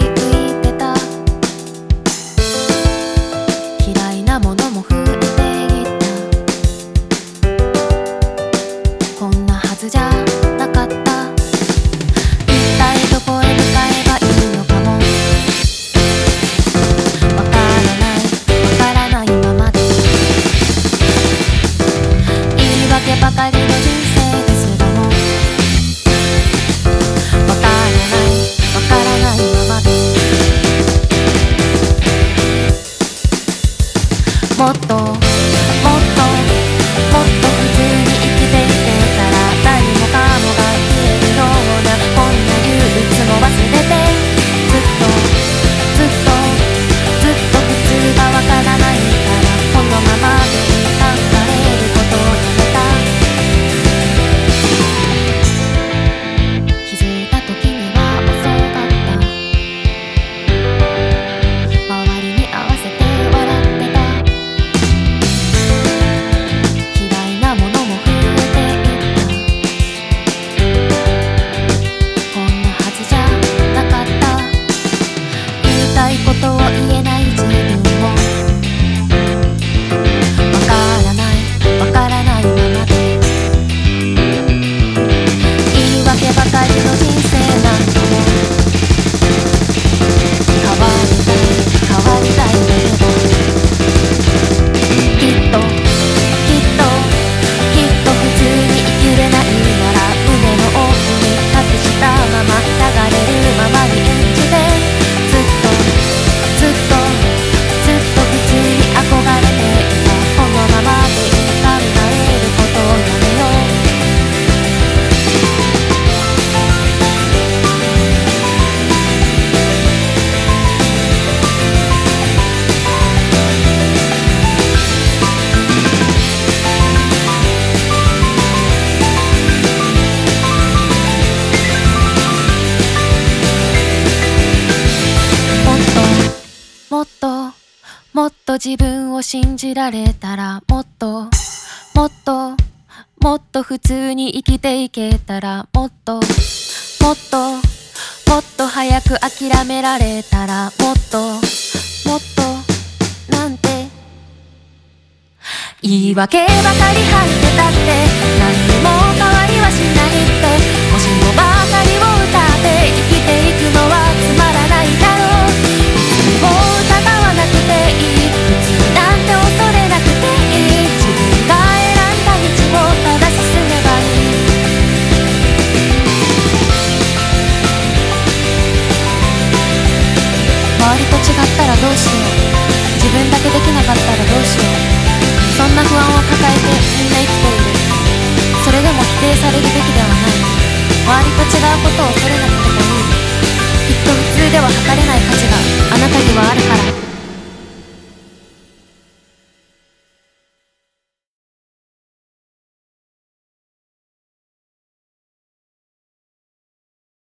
浮いてた。嫌いなものも増えていた。こんなはずじゃなかった。一体どこへ向かえばいいのかも。わからない。わからないままで。言い訳ばかりと自分を信じられたらもっともっともっと普通に生きていけたらもっともっともっと早く諦められたらもっともっとなんて。言い訳ばかり吐いてたって何もできなかったらどうしよう。そんな不安を抱えてみんな生きている。それでも否定されるべきではない。周りと違うことを恐れなくてもいい。